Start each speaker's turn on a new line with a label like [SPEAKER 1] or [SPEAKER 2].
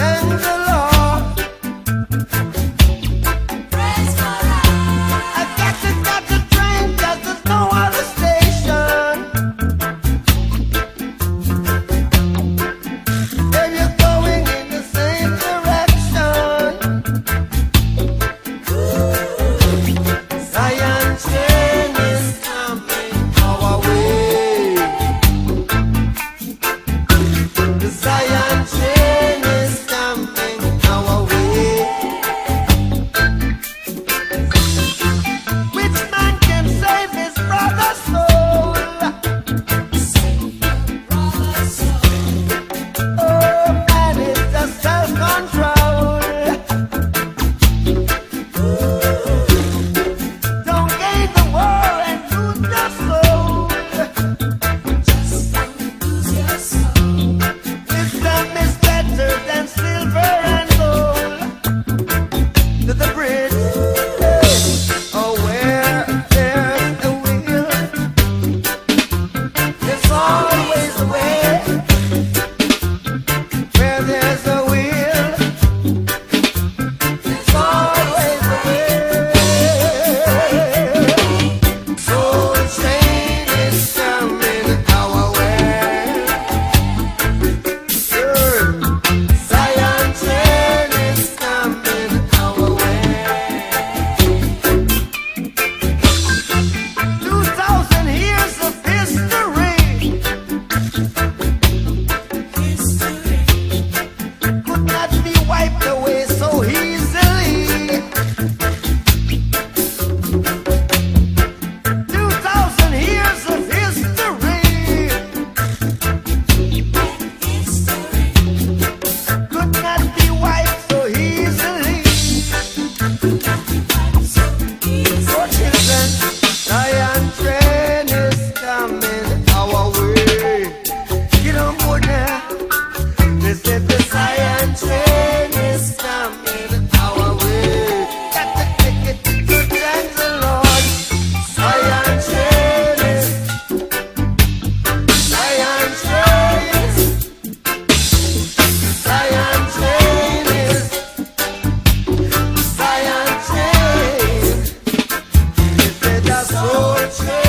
[SPEAKER 1] and the Yeah.